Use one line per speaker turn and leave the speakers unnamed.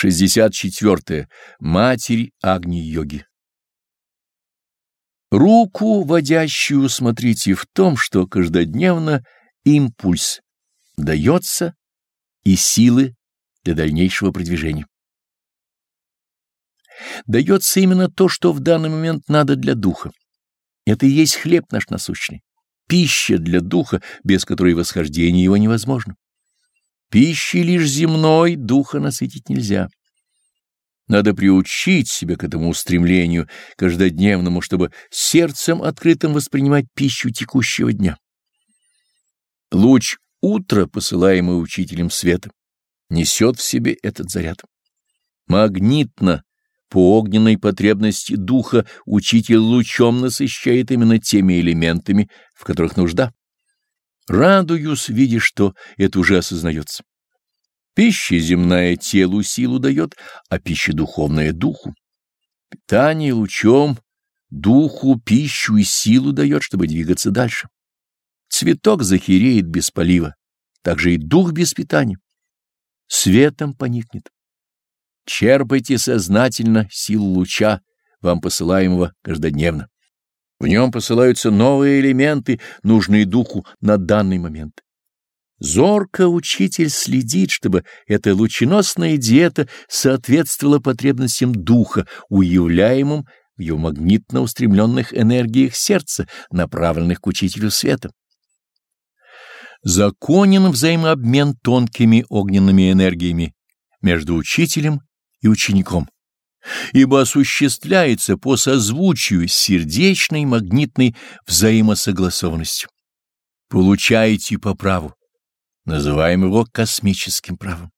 64. -е. Матерь Агни-йоги Руку, водящую, смотрите в том, что каждодневно импульс дается и силы для дальнейшего продвижения. Дается именно то, что в данный момент надо для духа. Это и есть хлеб наш насущный, пища для духа, без которой восхождение его невозможно. Пищей лишь земной духа насытить нельзя. Надо приучить себя к этому устремлению каждодневному, чтобы сердцем открытым воспринимать пищу текущего дня. Луч утра, посылаемый учителем света, несет в себе этот заряд. Магнитно, по огненной потребности духа, учитель лучом насыщает именно теми элементами, в которых нужда. Радуюсь, видя, что это уже осознается. Пища земная телу силу дает, а пища духовная — духу. Питание лучом духу пищу и силу дает, чтобы двигаться дальше. Цветок захереет без полива, так же и дух без питания. Светом поникнет. Черпайте сознательно силу луча, вам посылаемого каждодневно. В нем посылаются новые элементы, нужные духу на данный момент. Зорко учитель следит, чтобы эта лученосная диета соответствовала потребностям духа, уявляемым в его магнитно устремленных энергиях сердца, направленных к учителю света. Законен взаимообмен тонкими огненными энергиями между учителем и учеником ибо осуществляется по созвучию сердечной магнитной взаимосогласованностью. Получаете по праву, называем его космическим правом.